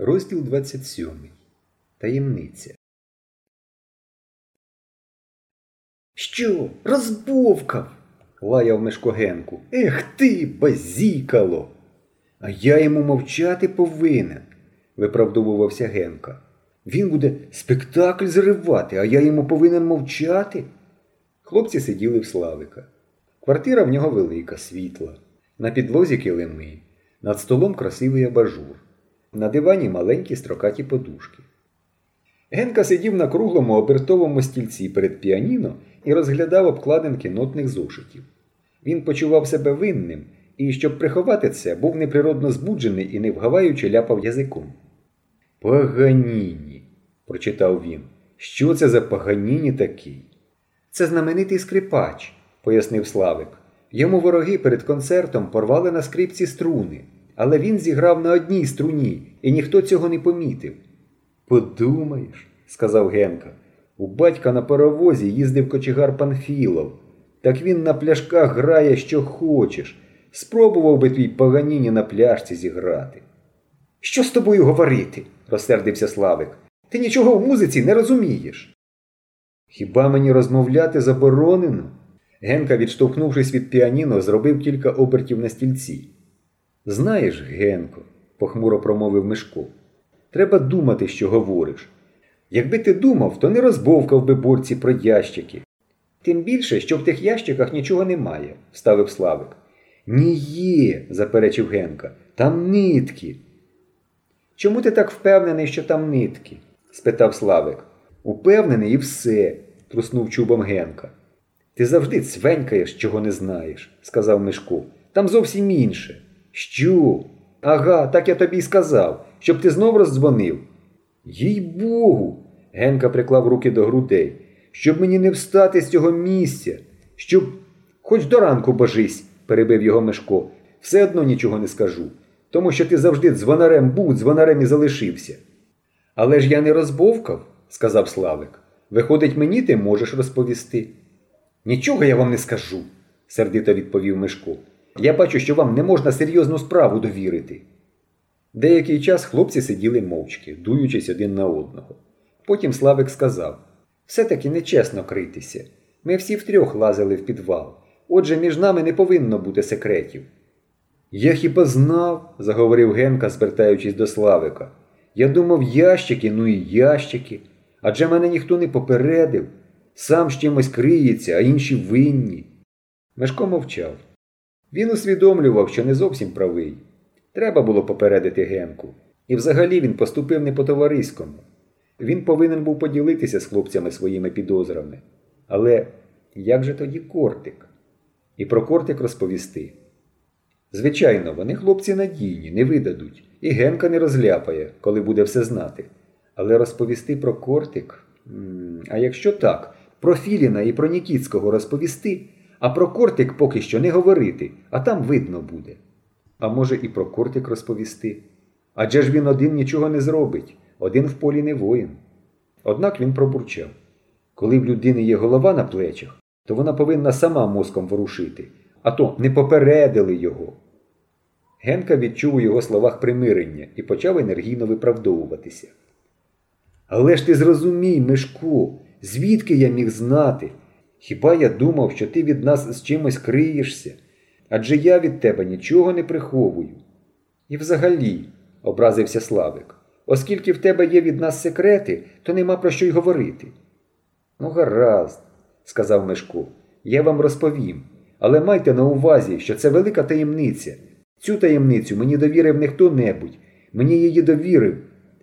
Розділ 27. Таємниця. Що? Розбовкав? лаяв Мешко Генку. Ех ти, базікало. А я йому мовчати повинен, виправдовувався Генка. Він буде спектакль зривати, а я йому повинен мовчати. Хлопці сиділи в Славика. Квартира в нього велика, світла. На підлозі килими, над столом красивий абажур. На дивані маленькі строкаті подушки. Генка сидів на круглому обертовому стільці перед піаніно і розглядав обкладинки нотних зошитів. Він почував себе винним і, щоб приховати це, був неприродно збуджений і не вгаваючи ляпав язиком. Паганіні, прочитав він. Що це за Паганіні такий? Це знаменитий скрипач, пояснив Славик. Йому вороги перед концертом порвали на скрипці струни, але він зіграв на одній струні, і ніхто цього не помітив. Подумаєш, сказав Генка, у батька на паровозі їздив кочегар Панфілов. Так він на пляшках грає, що хочеш. Спробував би твій Паганіні на пляшці зіграти. Що з тобою говорити? розсердився Славик. Ти нічого в музиці не розумієш. Хіба мені розмовляти заборонено? Генка, відштовхнувшись від піаніно, зробив кілька обертів на стільці. Знаєш, Генко, похмуро промовив Мишко, треба думати, що говориш. Якби ти думав, то не розбовкав би борці про ящики. Тим більше, що в тих ящиках нічого немає, вставив Славик. Ні є, заперечив Генка, там нитки. Чому ти так впевнений, що там нитки? спитав Славик. Упевнений і все, труснув чубом Генка. Ти завжди цвенькаєш, чого не знаєш, сказав Мишко. Там зовсім інше. Що? Ага, так я тобі й сказав, щоб ти знов роздзвонив. Їй Богу. Генка приклав руки до грудей. Щоб мені не встати з цього місця, щоб. Хоч до ранку божись, перебив його Мишко. Все одно нічого не скажу. Тому що ти завжди дзвонарем був, дзвонарем і залишився. Але ж я не розбовкав, сказав Славик. Виходить, мені ти можеш розповісти. Нічого я вам не скажу, сердито відповів Мишко. Я бачу, що вам не можна серйозну справу довірити. Деякий час хлопці сиділи мовчки, дуючись один на одного. Потім Славик сказав все-таки нечесно критися. Ми всі втрьох лазили в підвал. Отже, між нами не повинно бути секретів. Я хіба знав, заговорив Генка, звертаючись до Славика. Я думав, ящики, ну і ящики. Адже мене ніхто не попередив. Сам з чимось криється, а інші винні. Мешко мовчав. Він усвідомлював, що не зовсім правий. Треба було попередити Генку. І взагалі він поступив не по-товариському. Він повинен був поділитися з хлопцями своїми підозрами. Але як же тоді кортик? І про кортик розповісти. Звичайно, вони хлопці надійні, не видадуть, і Генка не розляпає, коли буде все знати. Але розповісти про кортик. А якщо так, про Філіна і про Нікіцького розповісти, а про кортик поки що не говорити, а там видно буде. А може і про кортик розповісти. Адже ж він один нічого не зробить, один в полі не воїн. Однак він пробурчав коли в людини є голова на плечах, то вона повинна сама мозком ворушити, а то не попередили його. Генка відчув у його словах примирення і почав енергійно виправдовуватися. Але ж ти зрозумій, Мишко, звідки я міг знати? Хіба я думав, що ти від нас з чимось криєшся? Адже я від тебе нічого не приховую. І взагалі, образився Славик, оскільки в тебе є від нас секрети, то нема про що й говорити. Ну, гаразд, сказав Мишко, я вам розповім, але майте на увазі, що це велика таємниця. Цю таємницю мені довірив не хто-небудь, мені її довірив.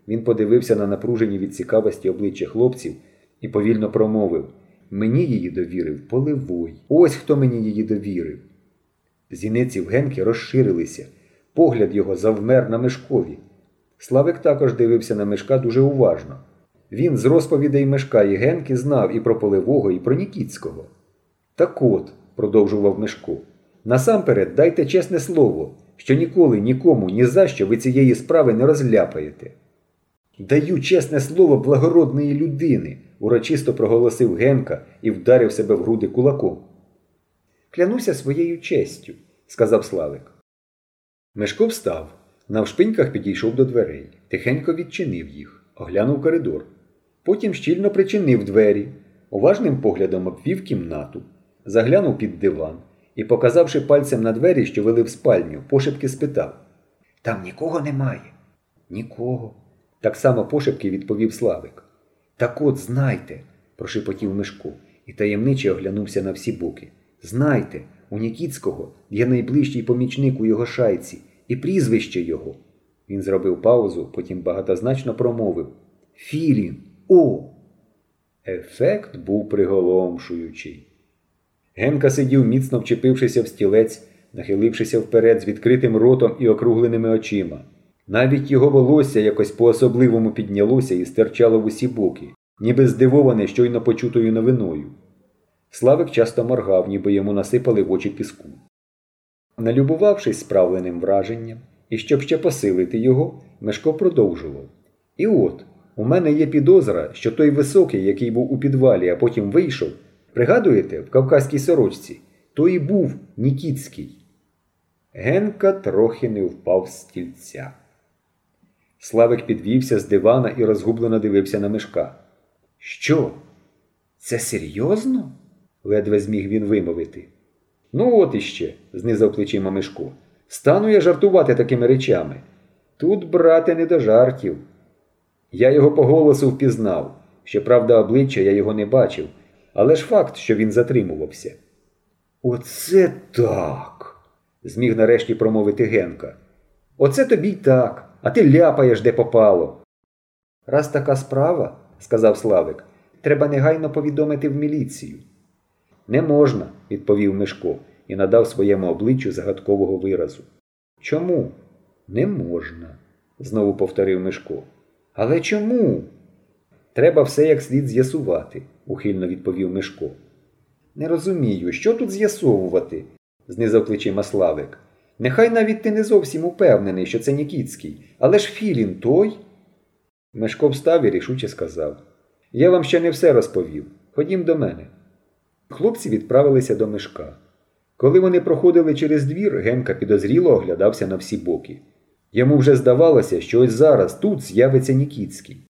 Він подивився на напружені від цікавості обличчя хлопців і повільно промовив Мені її довірив Поливой. Ось хто мені її довірив. Зіниці Генки розширилися, погляд його завмер на Мишкові. Славик також дивився на Мишка дуже уважно. Він з розповідей Мишка і Генки знав і про Поливого, і про Нікіцького. Так от, продовжував Мишко, насамперед дайте чесне слово, що ніколи нікому ні за що ви цієї справи не розляпаєте. Даю чесне слово благородної людини, урочисто проголосив Генка і вдарив себе в груди кулаком. Клянуся своєю честю, сказав Славик. Мешко встав, Навшпиньках підійшов до дверей, тихенько відчинив їх, оглянув коридор. Потім щільно причинив двері, уважним поглядом обвів кімнату, заглянув під диван і, показавши пальцем на двері, що вели в спальню, пошепки спитав Там нікого немає? Нікого. Так само пошепки відповів Славик. Так от знайте, прошепотів Мишко і таємниче оглянувся на всі боки. Знайте, у Нікіцького є найближчий помічник у його шайці і прізвище його. Він зробив паузу, потім багатозначно промовив Філін, о! Ефект був приголомшуючий. Генка сидів, міцно вчепившися в стілець, нахилившися вперед з відкритим ротом і округленими очима. Навіть його волосся якось по-особливому піднялося і стирчало в усі боки, ніби здивоване щойно почутою новиною. Славик часто моргав, ніби йому насипали в очі піску. Налюбувавшись справленим враженням, і щоб ще посилити його, Мешко продовжував. І от, у мене є підозра, що той високий, який був у підвалі, а потім вийшов, пригадуєте, в кавказькій сорочці, то і був Нікіцький. Генка трохи не впав з стільця. Славик підвівся з дивана і розгублено дивився на мешка. Що? Це серйозно? ледве зміг він вимовити. Ну, от іще, знизав плечима Мишко. Стану я жартувати такими речами. Тут, брате, не до жартів. Я його по голосу впізнав. Щоправда, обличчя я його не бачив, але ж факт, що він затримувався. Оце так. зміг нарешті промовити Генка. Оце тобі й так, а ти ляпаєш, де попало. Раз така справа, сказав Славик, треба негайно повідомити в міліцію. Не можна, відповів Мишко і надав своєму обличчю загадкового виразу. Чому? Не можна, знову повторив Мишко. Але чому? Треба все як слід з'ясувати, ухильно відповів Мишко. Не розумію, що тут з'ясовувати, знизав плечима Славик. Нехай навіть ти не зовсім упевнений, що це Нікіцький, але ж Філін той. Мешко встав і рішуче сказав Я вам ще не все розповів. Ходім до мене. Хлопці відправилися до мешка. Коли вони проходили через двір, Генка підозріло оглядався на всі боки. Йому вже здавалося, що ось зараз тут з'явиться Нікіцький.